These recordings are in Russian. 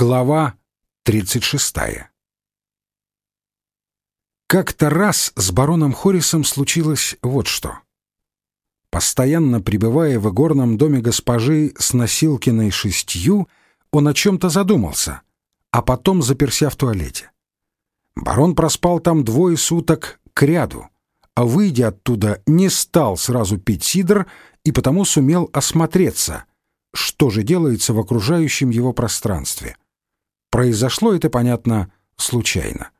Глава 36 Как-то раз с бароном Хорисом случилось вот что. Постоянно пребывая в игорном доме госпожи с носилкиной шестью, он о чем-то задумался, а потом заперся в туалете. Барон проспал там двое суток к ряду, а выйдя оттуда, не стал сразу пить сидр и потому сумел осмотреться, что же делается в окружающем его пространстве. Произошло это, понятно, случайно.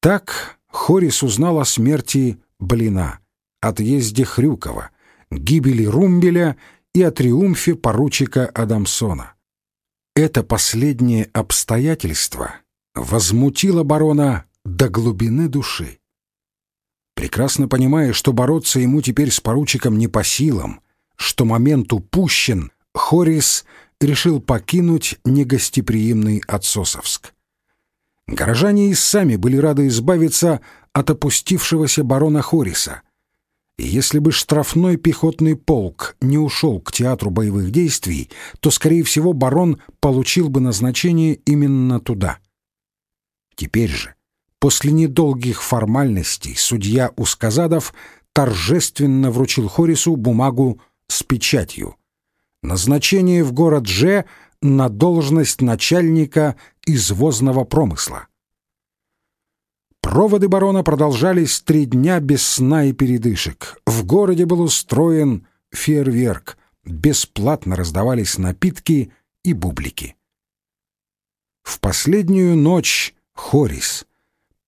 Так Хорис узнал о смерти Блина, отъезде Хрюкова, гибели Румбеля и о триумфе поручика Адамсона. Это последнее обстоятельство возмутило барона до глубины души. Прекрасно понимая, что бороться ему теперь с поручиком не по силам, что момент упущен, Хорис решил покинуть негостеприимный Отсосовск. Горожане и сами были рады избавиться от опустившегося барона Хориса. И если бы штрафной пехотный полк не ушел к театру боевых действий, то, скорее всего, барон получил бы назначение именно туда. Теперь же, после недолгих формальностей, судья Усказадов торжественно вручил Хорису бумагу с печатью. Назначение в город Ж на должность начальника извозного промысла. Проводы барона продолжались три дня без сна и передышек. В городе был устроен фейерверк. Бесплатно раздавались напитки и бублики. В последнюю ночь Хорис,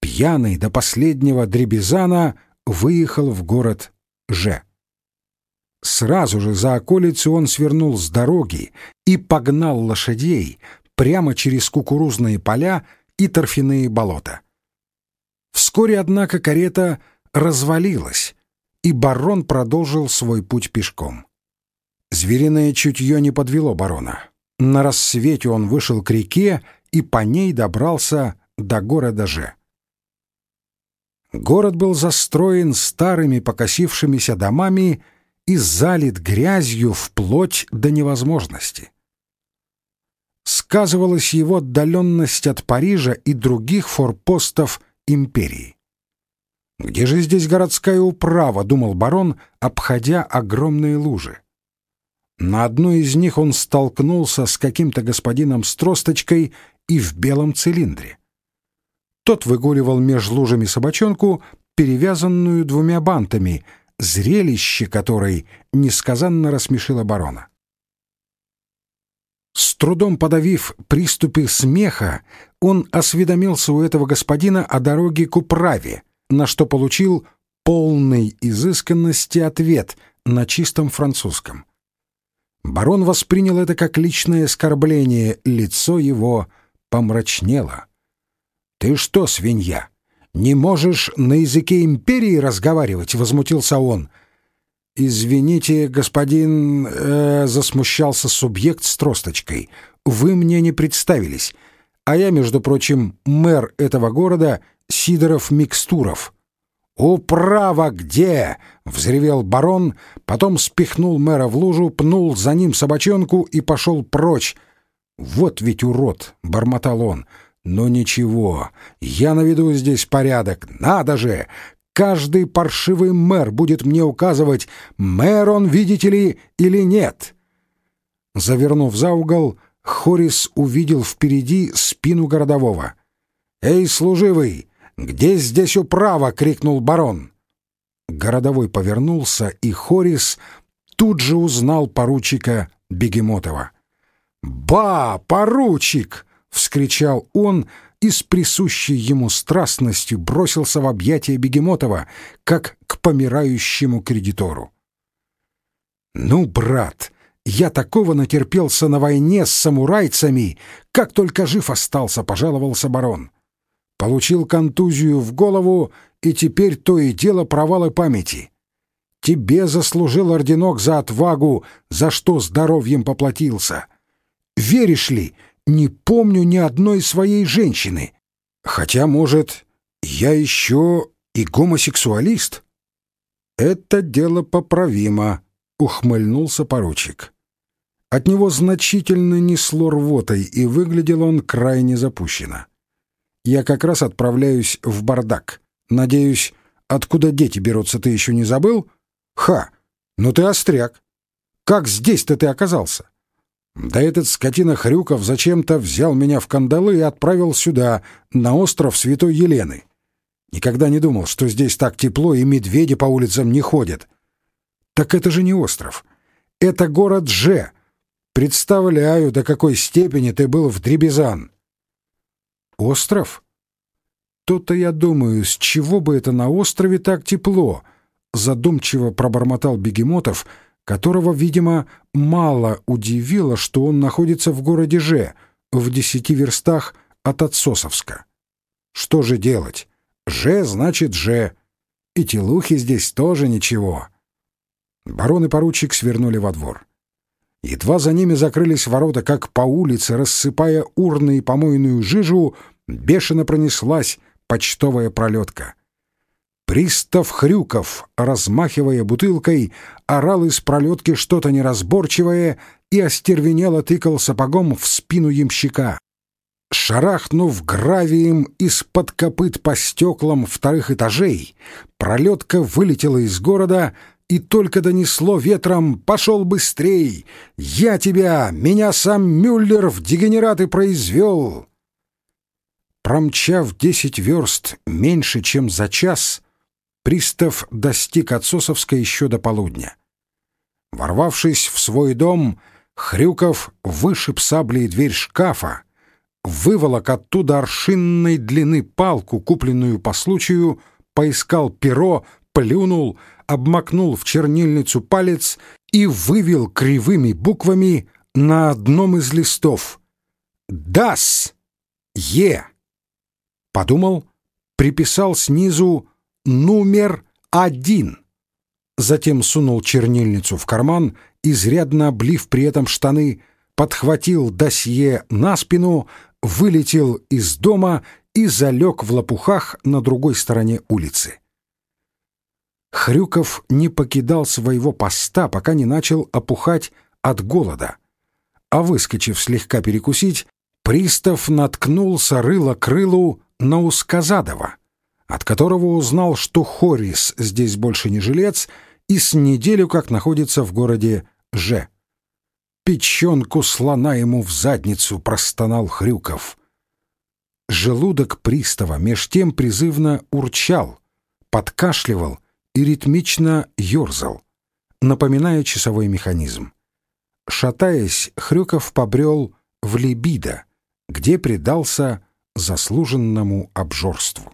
пьяный до последнего дребезана, выехал в город Ж. Сразу же за околицу он свернул с дороги и погнал лошадей прямо через кукурузные поля и торфяные болота. Вскоре, однако, карета развалилась, и барон продолжил свой путь пешком. Звериное чутье не подвело барона. На рассвете он вышел к реке и по ней добрался до города Же. Город был застроен старыми покосившимися домами и залит грязью вплоть до невозможности. Сказывалась его отдаленность от Парижа и других форпостов империи. «Где же здесь городская управа?» — думал барон, обходя огромные лужи. На одной из них он столкнулся с каким-то господином с тросточкой и в белом цилиндре. Тот выгуливал меж лужами собачонку, перевязанную двумя бантами — зрелище которой несказанно рассмешило барона. С трудом подавив приступы смеха, он осведомился у этого господина о дороге к управе, на что получил полный изысканности ответ на чистом французском. Барон воспринял это как личное оскорбление, лицо его помрачнело. «Ты что, свинья, не можешь на языке империи разговаривать?» — возмутился он. «Извините, господин...» э, — засмущался субъект с тросточкой. «Вы мне не представились. А я, между прочим, мэр этого города Сидоров Микстуров». «Управа где?» — взревел барон, потом спихнул мэра в лужу, пнул за ним собачонку и пошел прочь. «Вот ведь урод!» — бормотал он. Но ничего, я наведу здесь порядок. Надо же! Каждый паршивый мэр будет мне указывать, мэр он, видите ли, или нет. Завернув за угол, Хорис увидел впереди спину городового. «Эй, служивый, где здесь управа?» — крикнул барон. Городовой повернулся, и Хорис тут же узнал поручика Бегемотова. «Ба, поручик!» — вскричал он и с присущей ему страстностью бросился в объятия Бегемотова, как к помирающему кредитору. «Ну, брат, я такого натерпелся на войне с самурайцами, как только жив остался», — пожаловался барон. «Получил контузию в голову, и теперь то и дело провалы памяти. Тебе заслужил орденок за отвагу, за что здоровьем поплатился. Веришь ли, — не помню ни одной своей женщины. Хотя, может, я еще и гомосексуалист? Это дело поправимо, ухмыльнулся поручик. От него значительно несло рвотой, и выглядел он крайне запущенно. Я как раз отправляюсь в бардак. Надеюсь, откуда дети берутся, ты еще не забыл? Ха! Ну ты остряк. Как здесь-то ты оказался? Да этот скотина Хрюков зачем-то взял меня в кандалы и отправил сюда, на остров Святой Елены. Никогда не думал, что здесь так тепло и медведи по улицам не ходят. Так это же не остров. Это город Ж. Представляю, до какой степени ты был в Дребезан. Остров? То-то я думаю, с чего бы это на острове так тепло? Задумчиво пробормотал Бегемотов, которого, видимо, мало удивило, что он находится в городе Ж, в десяти верстах от Отсосовска. Что же делать? Ж значит Ж. И телухи здесь тоже ничего. Барон и поручик свернули во двор. Едва за ними закрылись ворота, как по улице, рассыпая урны и помойную жижу, бешено пронеслась почтовая пролетка. Пристав Хрюков, размахивая бутылкой, орал из пролетки что-то неразборчивое и остервенело тыкал сапогом в спину ямщика. Шарахнув гравием из-под копыт по стеклам вторых этажей, пролетка вылетела из города и только донесло ветром «Пошел быстрей! Я тебя! Меня сам Мюллер в дегенераты произвел!» Промчав десять верст меньше, чем за час, пристав достиг Отсосовска еще до полудня. Ворвавшись в свой дом, Хрюков вышиб саблей дверь шкафа, выволок оттуда аршинной длины палку, купленную по случаю, поискал перо, плюнул, обмакнул в чернильницу палец и вывел кривыми буквами на одном из листов «ДАС! Е!» Подумал, приписал снизу «номер один». Затем сунул чернильницу в карман, изрядно облив при этом штаны, подхватил досье на спину, вылетел из дома и залег в лопухах на другой стороне улицы. Хрюков не покидал своего поста, пока не начал опухать от голода. А выскочив слегка перекусить, пристав наткнулся рыло крылу на Усказадова, от которого узнал, что Хорис здесь больше не жилец и с неделю как находится в городе Ж. «Печенку слона ему в задницу!» — простонал Хрюков. Желудок пристава меж тем призывно урчал, подкашливал и ритмично ерзал, напоминая часовой механизм. Шатаясь, Хрюков побрел в Либидо, где предался заслуженному обжорству.